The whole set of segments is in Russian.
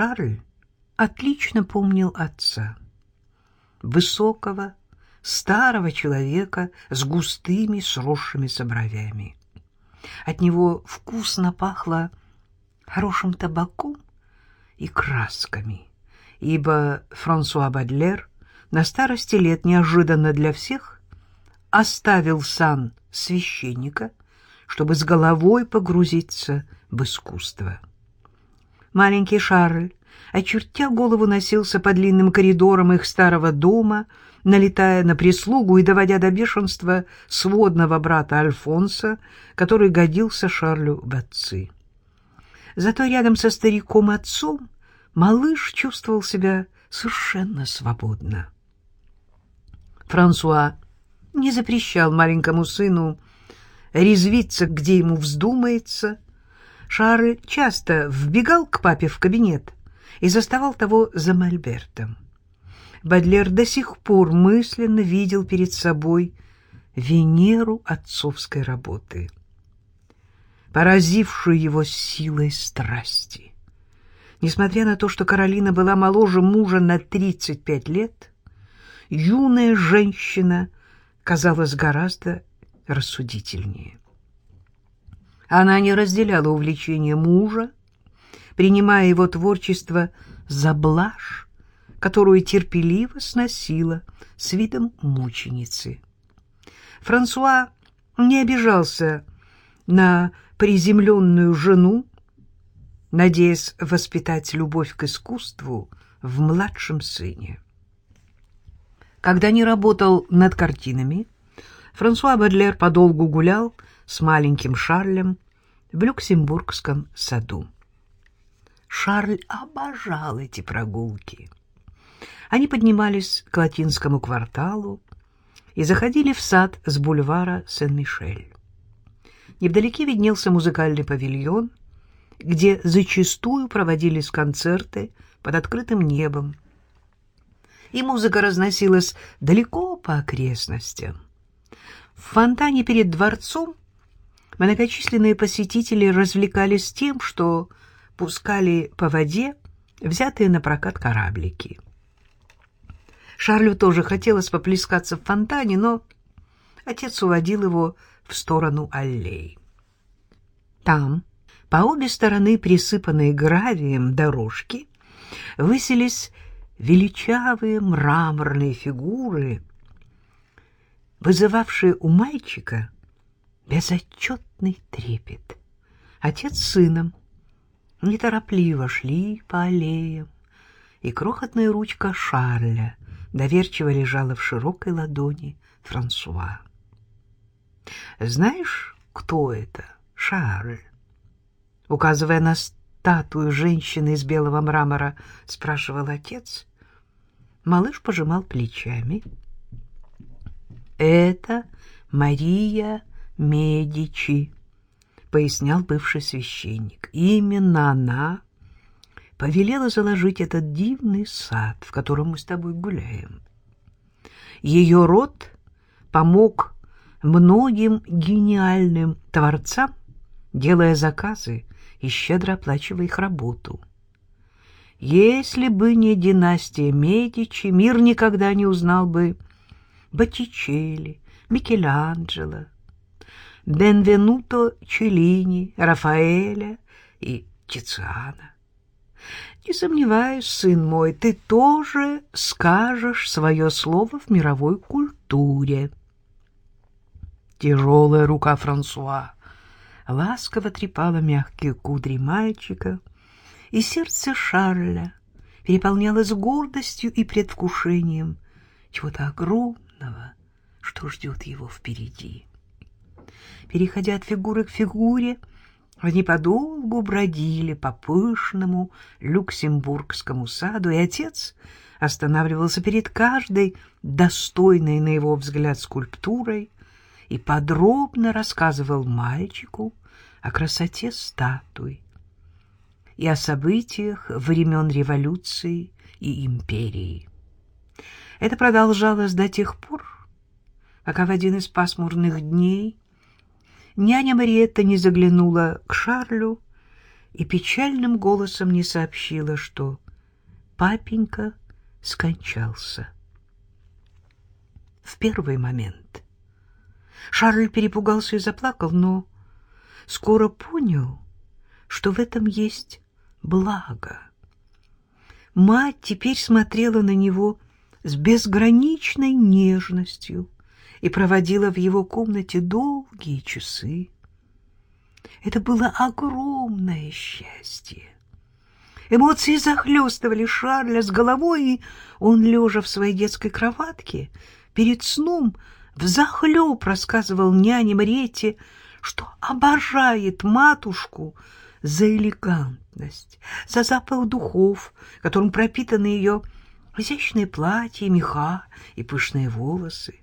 Шарль отлично помнил отца. Высокого, старого человека с густыми сросшимися бровями. От него вкусно пахло хорошим табаком и красками, ибо Франсуа Бадлер на старости лет неожиданно для всех оставил сан священника, чтобы с головой погрузиться в искусство. Маленький Шарль, очертя голову, носился по длинным коридорам их старого дома, налетая на прислугу и доводя до бешенства сводного брата Альфонса, который годился Шарлю в отцы. Зато рядом со стариком-отцом малыш чувствовал себя совершенно свободно. Франсуа не запрещал маленькому сыну резвиться, где ему вздумается. Шарль часто вбегал к папе в кабинет и заставал того за мольбертом. Бадлер до сих пор мысленно видел перед собой Венеру отцовской работы, поразившую его силой страсти. Несмотря на то, что Каролина была моложе мужа на 35 лет, юная женщина казалась гораздо рассудительнее. Она не разделяла увлечения мужа, принимая его творчество за блажь, которую терпеливо сносила с видом мученицы. Франсуа не обижался на приземленную жену, надеясь воспитать любовь к искусству в младшем сыне. Когда не работал над картинами, Франсуа Бадлер подолгу гулял с маленьким Шарлем в Люксембургском саду. Шарль обожал эти прогулки. Они поднимались к латинскому кварталу и заходили в сад с бульвара Сен-Мишель. Невдалеке виднелся музыкальный павильон, где зачастую проводились концерты под открытым небом, и музыка разносилась далеко по окрестностям. В фонтане перед дворцом многочисленные посетители развлекались тем, что пускали по воде взятые на прокат кораблики. Шарлю тоже хотелось поплескаться в фонтане, но отец уводил его в сторону аллей. Там, по обе стороны присыпанной гравием дорожки, высились величавые мраморные фигуры, вызывавшие у мальчика безотчетный трепет. Отец с сыном неторопливо шли по аллеям, и крохотная ручка Шарля доверчиво лежала в широкой ладони Франсуа. «Знаешь, кто это, Шарль?» Указывая на статую женщины из белого мрамора, спрашивал отец. Малыш пожимал плечами. «Это Мария Медичи», — пояснял бывший священник. «Именно она повелела заложить этот дивный сад, в котором мы с тобой гуляем. Ее род помог многим гениальным творцам, делая заказы и щедро оплачивая их работу. Если бы не династия Медичи, мир никогда не узнал бы Боттичелли, Микеланджело, Бенвенуто Челлини, Рафаэля и Тициана. Не сомневаюсь, сын мой, ты тоже скажешь свое слово в мировой культуре. Тяжелая рука Франсуа ласково трепала мягкие кудри мальчика, и сердце Шарля переполнялось гордостью и предвкушением чего-то огромного, что ждет его впереди. Переходя от фигуры к фигуре, они подолгу бродили по пышному люксембургскому саду, и отец останавливался перед каждой достойной, на его взгляд, скульптурой и подробно рассказывал мальчику о красоте статуй и о событиях времен революции и империи. Это продолжалось до тех пор, пока в один из пасмурных дней няня Мариетта не заглянула к Шарлю и печальным голосом не сообщила, что папенька скончался. В первый момент Шарль перепугался и заплакал, но скоро понял, что в этом есть благо. Мать теперь смотрела на него с безграничной нежностью и проводила в его комнате долгие часы. Это было огромное счастье. Эмоции захлестывали Шарля с головой, и он, лежа в своей детской кроватке, перед сном взахлеб рассказывал няне Мрете, что обожает матушку за элегантность, за запах духов, которым пропитаны ее изящные платья, меха и пышные волосы.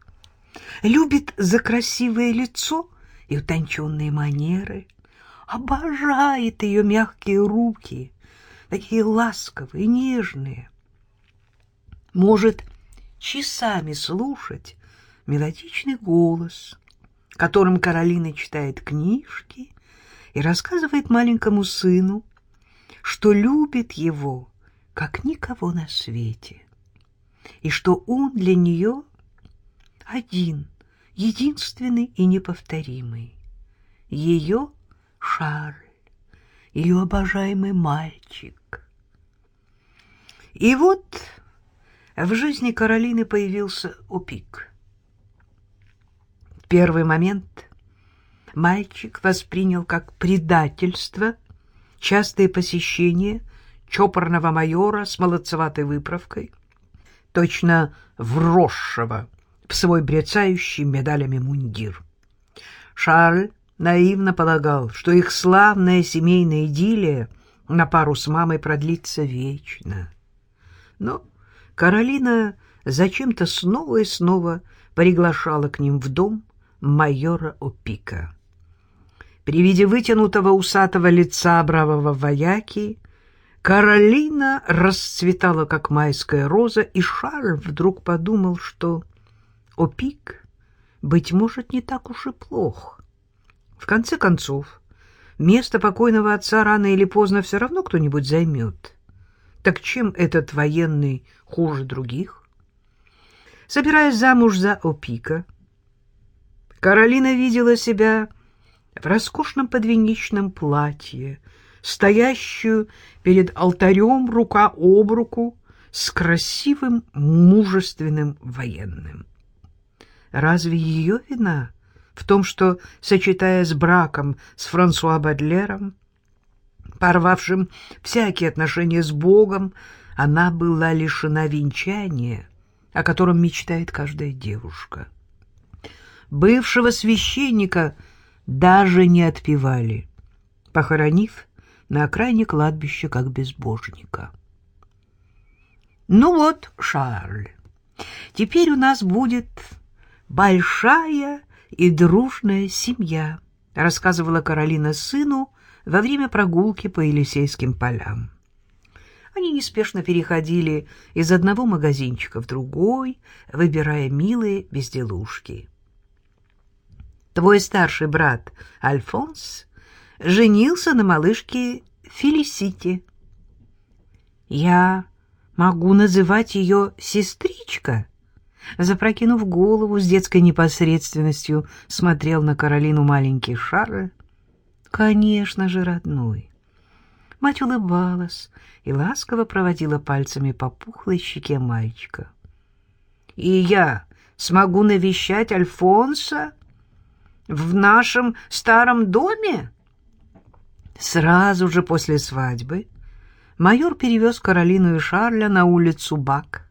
Любит за красивое лицо и утонченные манеры, обожает ее мягкие руки, такие ласковые, нежные. Может часами слушать мелодичный голос, которым Каролина читает книжки и рассказывает маленькому сыну, что любит его, как никого на свете, и что он для нее один, единственный и неповторимый. Ее Шарль, ее обожаемый мальчик. И вот в жизни Каролины появился Опик. В первый момент мальчик воспринял как предательство частые посещения чопорного майора с молодцеватой выправкой, точно вросшего в свой брецающий медалями мундир. Шарль наивно полагал, что их славная семейная идиллия на пару с мамой продлится вечно. Но Каролина зачем-то снова и снова приглашала к ним в дом майора Опика. При виде вытянутого усатого лица бравого вояки Каролина расцветала, как майская роза, и Шарль вдруг подумал, что Опик, быть может, не так уж и плох. В конце концов, место покойного отца рано или поздно все равно кто-нибудь займет. Так чем этот военный хуже других? Собираясь замуж за Опика, Каролина видела себя в роскошном подвенечном платье, стоящую перед алтарем рука об руку с красивым мужественным военным. Разве ее вина в том, что, сочетая с браком с Франсуа Бадлером, порвавшим всякие отношения с Богом, она была лишена венчания, о котором мечтает каждая девушка. Бывшего священника даже не отпевали, похоронив на окраине кладбища как безбожника. «Ну вот, Шарль, теперь у нас будет большая и дружная семья», рассказывала Каролина сыну во время прогулки по Елисейским полям. Они неспешно переходили из одного магазинчика в другой, выбирая милые безделушки. Твой старший брат Альфонс женился на малышке Фелисите. Я могу называть ее сестричка? Запрокинув голову, с детской непосредственностью смотрел на Каролину маленький Шарль. Конечно же, родной. Мать улыбалась и ласково проводила пальцами по пухлой щеке мальчика. «И я смогу навещать Альфонса в нашем старом доме?» Сразу же после свадьбы майор перевез Каролину и Шарля на улицу Бак,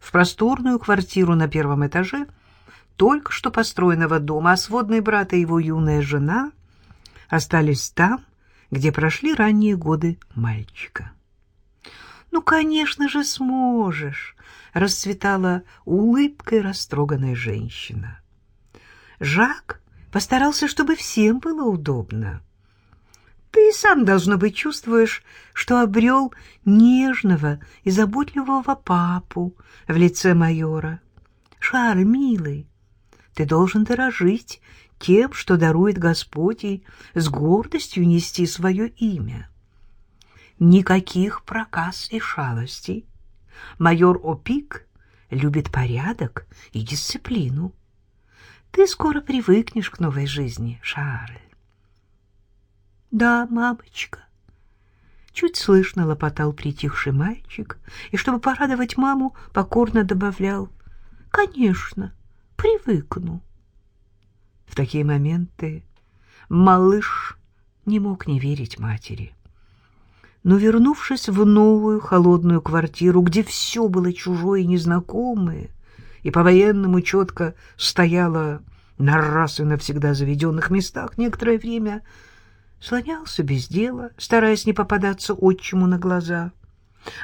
в просторную квартиру на первом этаже только что построенного дома, а сводный брат и его юная жена остались там, где прошли ранние годы мальчика. «Ну, конечно же, сможешь!» — расцветала улыбкой растроганная женщина. Жак постарался, чтобы всем было удобно. Ты сам, должно быть, чувствуешь, что обрел нежного и заботливого папу в лице майора. Шарль, милый, ты должен дорожить тем, что дарует Господь, и с гордостью нести свое имя. никаких проказ и шалостей. Майор Опик любит порядок и дисциплину. Ты скоро привыкнешь к новой жизни, Шарль. Да, мамочка. Чуть слышно лопотал притихший мальчик, и, чтобы порадовать маму, покорно добавлял. Конечно, привыкну. В такие моменты малыш не мог не верить матери. Но, вернувшись в новую холодную квартиру, где все было чужое и незнакомое, и по-военному четко стояло на раз и навсегда заведенных местах, некоторое время слонялся без дела, стараясь не попадаться отчиму на глаза,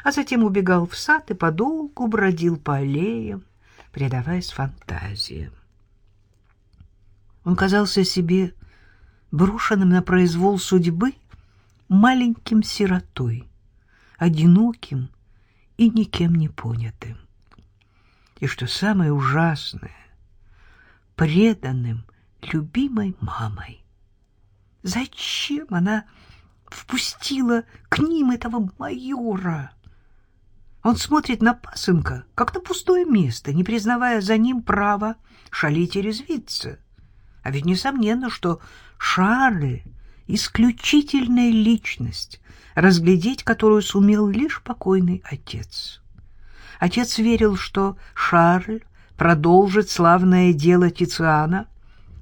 а затем убегал в сад и подолгу бродил по аллеям, предаваясь фантазиям. Он казался себе брошенным на произвол судьбы маленьким сиротой, одиноким и никем не понятым. И что самое ужасное, преданным, любимой мамой. Зачем она впустила к ним этого майора? Он смотрит на пасынка, как на пустое место, не признавая за ним права шалить и резвиться. А ведь несомненно, что Шарль — исключительная личность, разглядеть которую сумел лишь покойный отец. Отец верил, что Шарль продолжит славное дело Тициана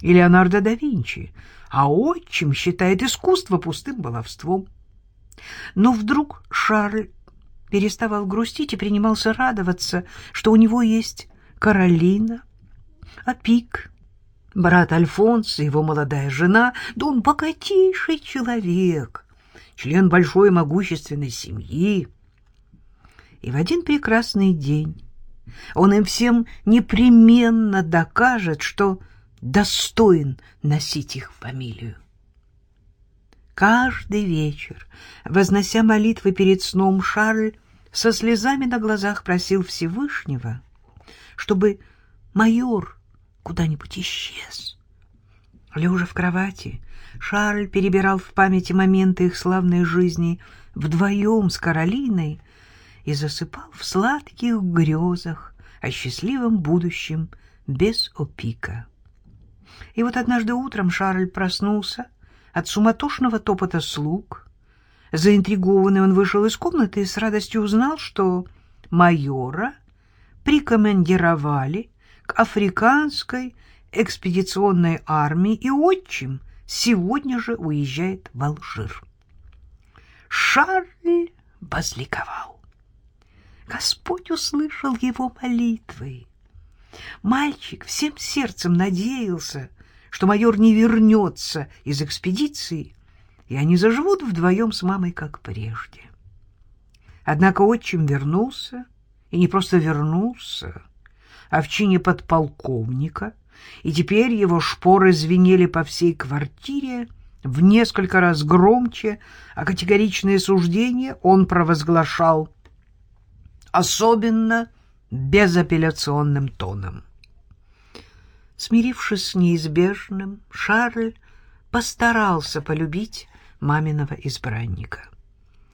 и Леонардо да Винчи, а отчим считает искусство пустым баловством. Но вдруг Шарль переставал грустить и принимался радоваться, что у него есть Каролина, а Пик брат Альфонс и его молодая жена, да он богатейший человек, член большой могущественной семьи. И в один прекрасный день он им всем непременно докажет, что достоин носить их фамилию. Каждый вечер, вознося молитвы перед сном, Шарль со слезами на глазах просил Всевышнего, чтобы майор куда-нибудь исчез. Лежа в кровати, Шарль перебирал в памяти моменты их славной жизни вдвоем с Каролиной и засыпал в сладких грезах о счастливом будущем без опика. И вот однажды утром Шарль проснулся от суматошного топота слуг. Заинтригованный он вышел из комнаты и с радостью узнал, что майора прикомандировали к африканской экспедиционной армии, и отчим сегодня же уезжает в Алжир. Шарль возликовал. Господь услышал его молитвы. Мальчик всем сердцем надеялся, что майор не вернется из экспедиции, и они заживут вдвоем с мамой, как прежде. Однако отчим вернулся, и не просто вернулся, а в чине подполковника, и теперь его шпоры звенели по всей квартире в несколько раз громче, а категоричные суждения он провозглашал особенно безапелляционным тоном. Смирившись с неизбежным, Шарль постарался полюбить маминого избранника.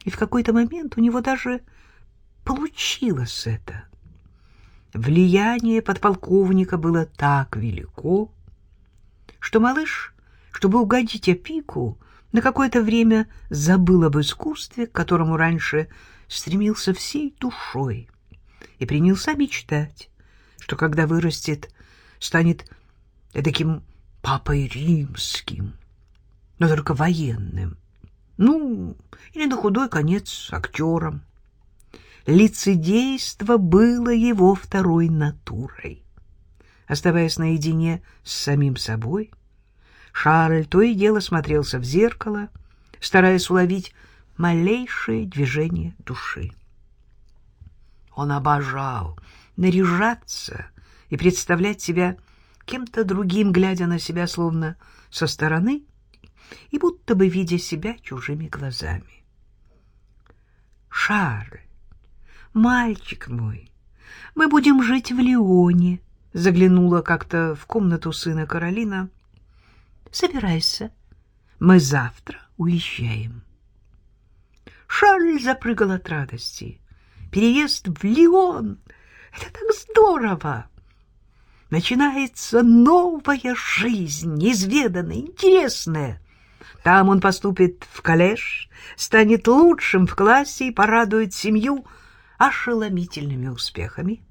И в какой-то момент у него даже получилось это. Влияние подполковника было так велико, что малыш, чтобы угодить опику, на какое-то время забыл об искусстве, к которому раньше стремился всей душой, и принялся мечтать, что когда вырастет, станет таким папой римским, но только военным, ну, или на худой конец актером лицедейство было его второй натурой. Оставаясь наедине с самим собой, Шарль то и дело смотрелся в зеркало, стараясь уловить малейшее движение души. Он обожал наряжаться и представлять себя кем-то другим, глядя на себя словно со стороны и будто бы видя себя чужими глазами. Шарль «Мальчик мой, мы будем жить в Лионе», — заглянула как-то в комнату сына Каролина. «Собирайся, мы завтра уезжаем». Шарль запрыгал от радости. Переезд в Лион — это так здорово! Начинается новая жизнь, неизведанная, интересная. Там он поступит в коллеж, станет лучшим в классе и порадует семью ошеломительными успехами.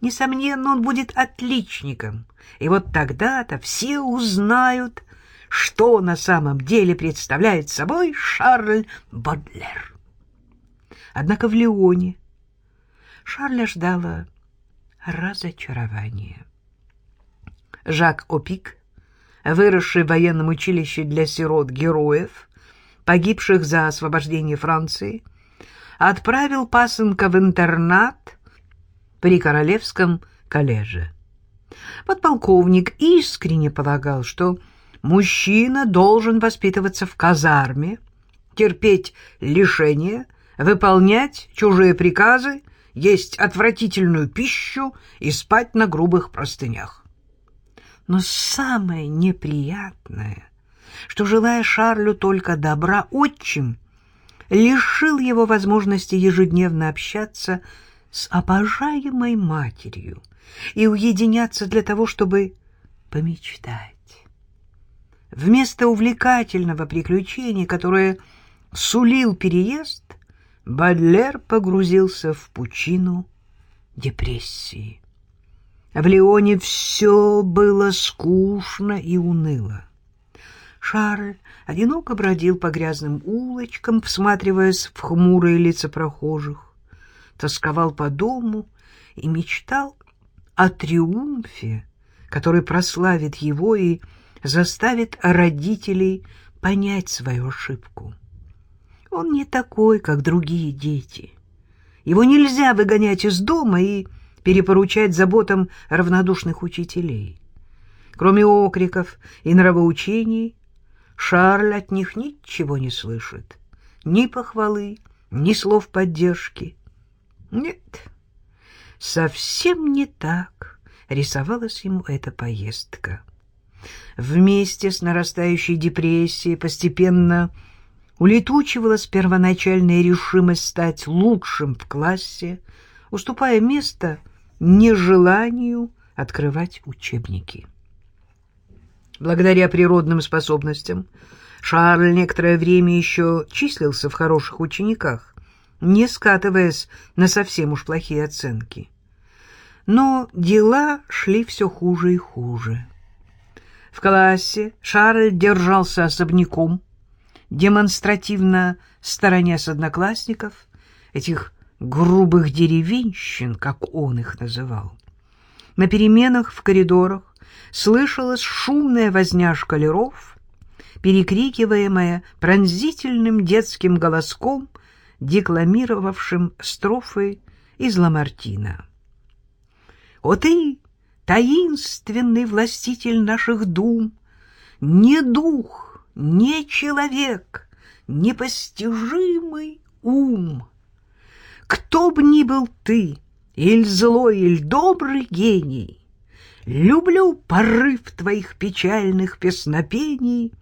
Несомненно, он будет отличником, и вот тогда-то все узнают, что на самом деле представляет собой Шарль Бодлер. Однако в Леоне Шарля ждала разочарование. Жак Опик, выросший в военном училище для сирот-героев, погибших за освобождение Франции, отправил пасынка в интернат при Королевском коллеже. Подполковник искренне полагал, что мужчина должен воспитываться в казарме, терпеть лишения, выполнять чужие приказы, есть отвратительную пищу и спать на грубых простынях. Но самое неприятное, что, желая Шарлю только добра, отчим лишил его возможности ежедневно общаться с обожаемой матерью и уединяться для того, чтобы помечтать. Вместо увлекательного приключения, которое сулил переезд, Бадлер погрузился в пучину депрессии. В Леоне все было скучно и уныло. Шарль одиноко бродил по грязным улочкам, всматриваясь в хмурые лица прохожих, тосковал по дому и мечтал о триумфе, который прославит его и заставит родителей понять свою ошибку. Он не такой, как другие дети. Его нельзя выгонять из дома и перепоручать заботам равнодушных учителей. Кроме окриков и нравоучений, Шарль от них ничего не слышит. Ни похвалы, ни слов поддержки. Нет, совсем не так рисовалась ему эта поездка. Вместе с нарастающей депрессией постепенно улетучивалась первоначальная решимость стать лучшим в классе, уступая место нежеланию открывать учебники. Благодаря природным способностям Шарль некоторое время еще числился в хороших учениках, не скатываясь на совсем уж плохие оценки. Но дела шли все хуже и хуже. В классе Шарль держался особняком, демонстративно сторонясь одноклассников, этих грубых деревенщин, как он их называл. На переменах в коридорах слышалась шумная возня шкалеров, перекрикиваемая пронзительным детским голоском, декламировавшим строфы из Ламартина. «О ты, таинственный властитель наших дум, не дух, не человек, непостижимый ум. Кто б ни был ты, или злой, или добрый гений, люблю порыв твоих печальных песнопений,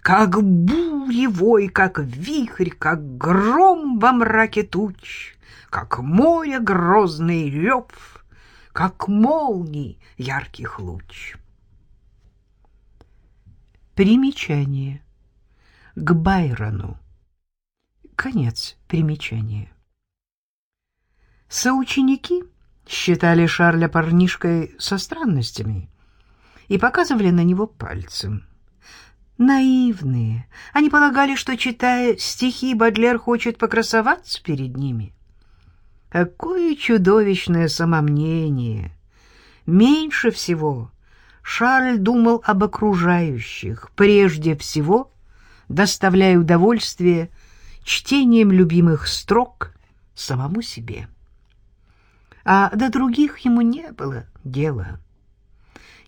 как буревой, как вихрь, как гром во мраке туч, как море грозный рев, как молний ярких луч. Примечание. К Байрону. Конец примечания. Соученики считали Шарля парнишкой со странностями и показывали на него пальцем. Наивные. Они полагали, что, читая стихи, Бадлер хочет покрасоваться перед ними. Какое чудовищное самомнение! Меньше всего Шарль думал об окружающих, прежде всего доставляя удовольствие чтением любимых строк самому себе. А до других ему не было дела.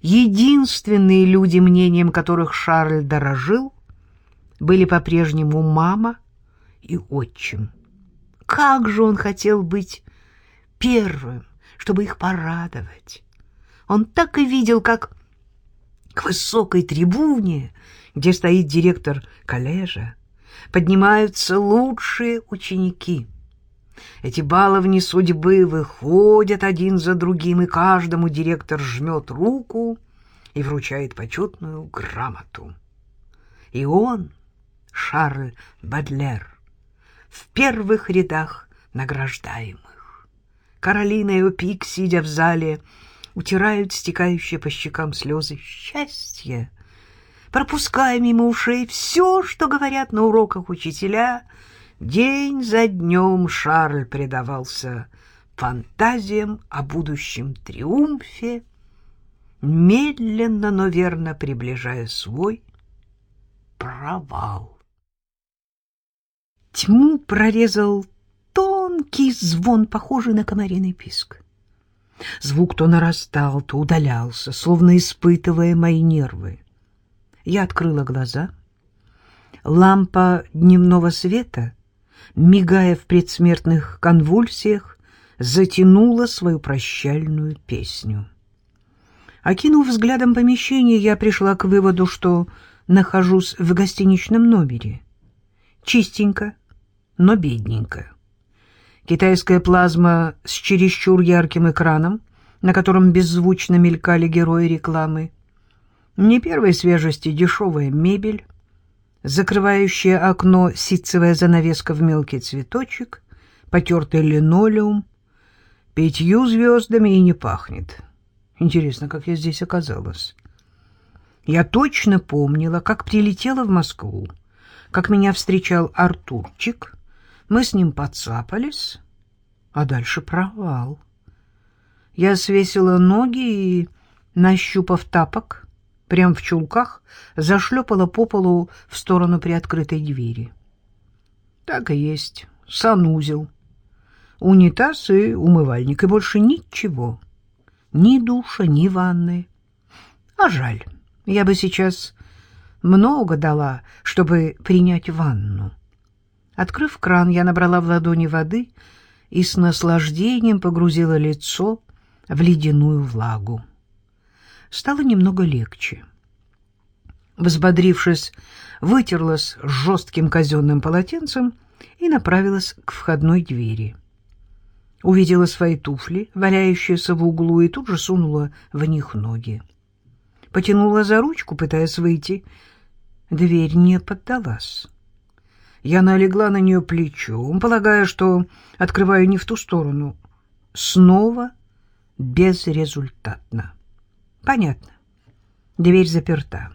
Единственные люди, мнением которых Шарль дорожил, были по-прежнему мама и отчим. Как же он хотел быть первым, чтобы их порадовать! Он так и видел, как к высокой трибуне, где стоит директор коллежа, поднимаются лучшие ученики. Эти баловни судьбы выходят один за другим, и каждому директор жмет руку и вручает почетную грамоту. И он, Шарль Бадлер, в первых рядах награждаемых. Каролина и Опик, сидя в зале, утирают стекающие по щекам слезы счастья, пропуская мимо ушей все, что говорят на уроках учителя. День за днем Шарль предавался фантазиям о будущем триумфе, медленно, но верно приближая свой провал. Тьму прорезал тонкий звон, похожий на комариный писк. Звук то нарастал, то удалялся, словно испытывая мои нервы. Я открыла глаза. Лампа дневного света, мигая в предсмертных конвульсиях, затянула свою прощальную песню. Окинув взглядом помещение, я пришла к выводу, что нахожусь в гостиничном номере. Чистенько, но бедненько. Китайская плазма с чересчур ярким экраном, на котором беззвучно мелькали герои рекламы. Не первой свежести дешевая мебель, закрывающая окно ситцевая занавеска в мелкий цветочек, потертый линолеум, пятью звездами и не пахнет. Интересно, как я здесь оказалась. Я точно помнила, как прилетела в Москву, как меня встречал Артурчик, мы с ним подцапались, а дальше провал. Я свесила ноги и, нащупав тапок, прямо в чулках, зашлепала по полу в сторону приоткрытой двери. Так и есть, санузел, унитаз и умывальник, и больше ничего. Ни душа, ни ванны. А жаль, я бы сейчас много дала, чтобы принять ванну. Открыв кран, я набрала в ладони воды и с наслаждением погрузила лицо в ледяную влагу. Стало немного легче. Взбодрившись, вытерлась жестким казенным полотенцем и направилась к входной двери. Увидела свои туфли, валяющиеся в углу, и тут же сунула в них ноги. Потянула за ручку, пытаясь выйти. Дверь не поддалась. Я налегла на нее плечом, полагая, что открываю не в ту сторону. Снова безрезультатно. Понятно. Дверь заперта.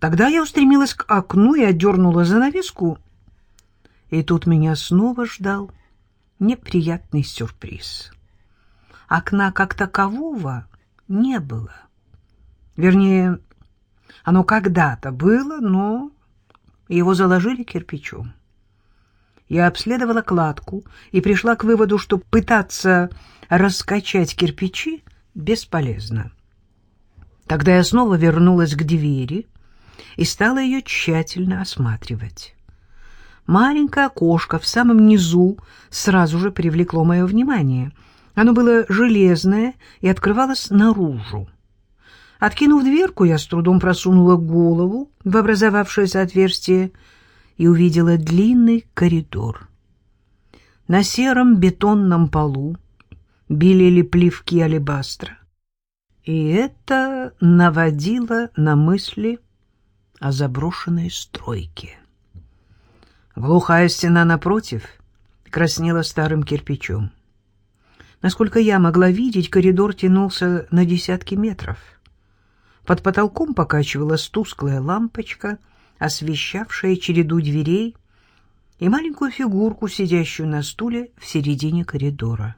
Тогда я устремилась к окну и отдернула занавеску, и тут меня снова ждал неприятный сюрприз. Окна как такового не было. Вернее, оно когда-то было, но его заложили кирпичом. Я обследовала кладку и пришла к выводу, что пытаться раскачать кирпичи бесполезно. Тогда я снова вернулась к двери и стала ее тщательно осматривать. Маленькое окошко в самом низу сразу же привлекло мое внимание. Оно было железное и открывалось наружу. Откинув дверку, я с трудом просунула голову в образовавшееся отверстие и увидела длинный коридор. На сером бетонном полу белели плевки алебастра, и это наводило на мысли о заброшенной стройке. Глухая стена напротив краснела старым кирпичом. Насколько я могла видеть, коридор тянулся на десятки метров — под потолком покачивалась тусклая лампочка, освещавшая череду дверей и маленькую фигурку, сидящую на стуле в середине коридора.